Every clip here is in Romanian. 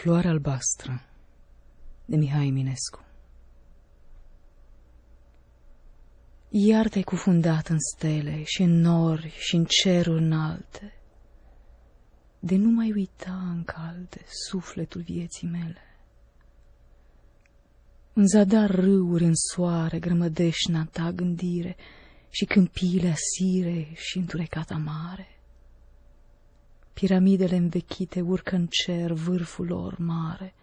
Floarea albastră de Mihai Eminescu Iar te-ai cufundat în stele și în nori și în ceruri înalte, de nu mai uita în calde sufletul vieții mele. În zadar râuri în soare grămădești ta gândire și câmpiile asire și înturecata mare. Piramidele învechite urcă în cer vârful lor mare.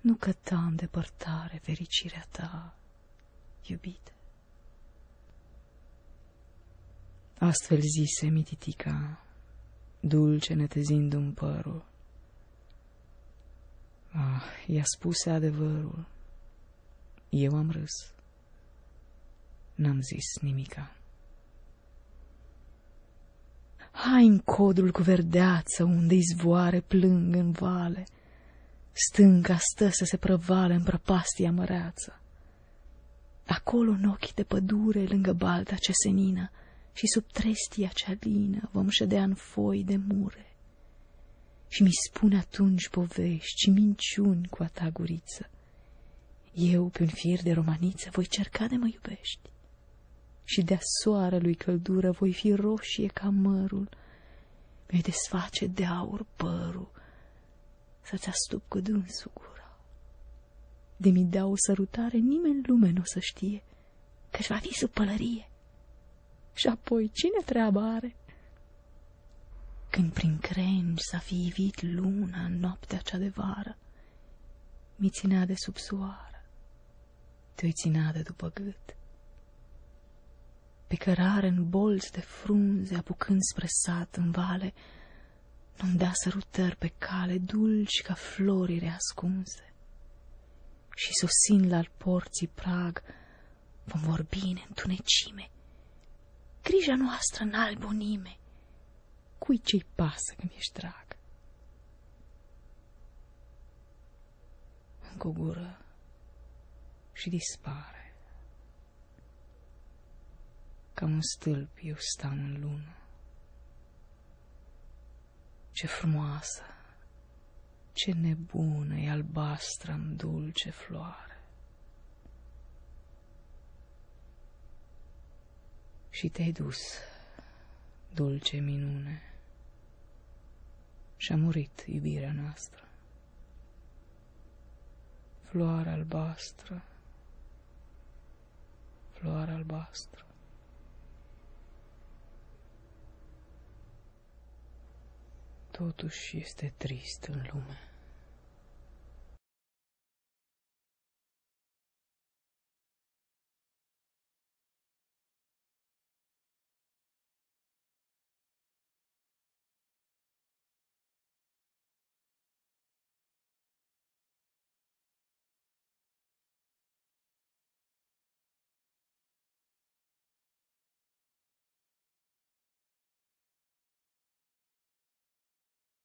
Nu căta în depărtare fericirea ta, iubite. Astfel zise mititica, dulce netezind un părul. Ah, i-a spuse adevărul. Eu am râs. N-am zis nimica. Hai în codrul cu verdeață, unde izvoare plâng în vale. Stânca stă să se prăvale în prăpastia măreață. Acolo în ochii de pădure, lângă balta ce senină, și sub trestia cea lină vom ședea în foi de mure. Și mi spune atunci povești și minciuni cu a ta guriță. Eu, pe un fir de romaniță, voi cerca de mă iubești și de-a soarelui căldură voi fi roșie ca mărul, mi desface de aur părul, să-ți astup cu dânsul gura. De mi dau o sărutare, nimeni în lume nu o să știe, că va fi sub pălărie. Și apoi, cine treaba are? Când prin crengi s-a fi ivit luna în noaptea cea de vară, mi ținea de sub soară, te-o ținea de după gât pe cărare în bolți de frunze, apucând spre sat în vale, nu-mi da sărutări pe cale dulci ca florile ascunse. Și sosind la porții prag, vom vorbi în întunecime, grija noastră în albunime, cui ce-i pasă că mi-ești drag? Încă o gură și dispare. Ca un stâlp eu stau în lună. Ce frumoasă, ce nebună e albastră în dulce floare. Și te-ai dus, dulce minune, și-a murit iubirea noastră. Floare albastră, floare albastră. Totuși este trist în lume.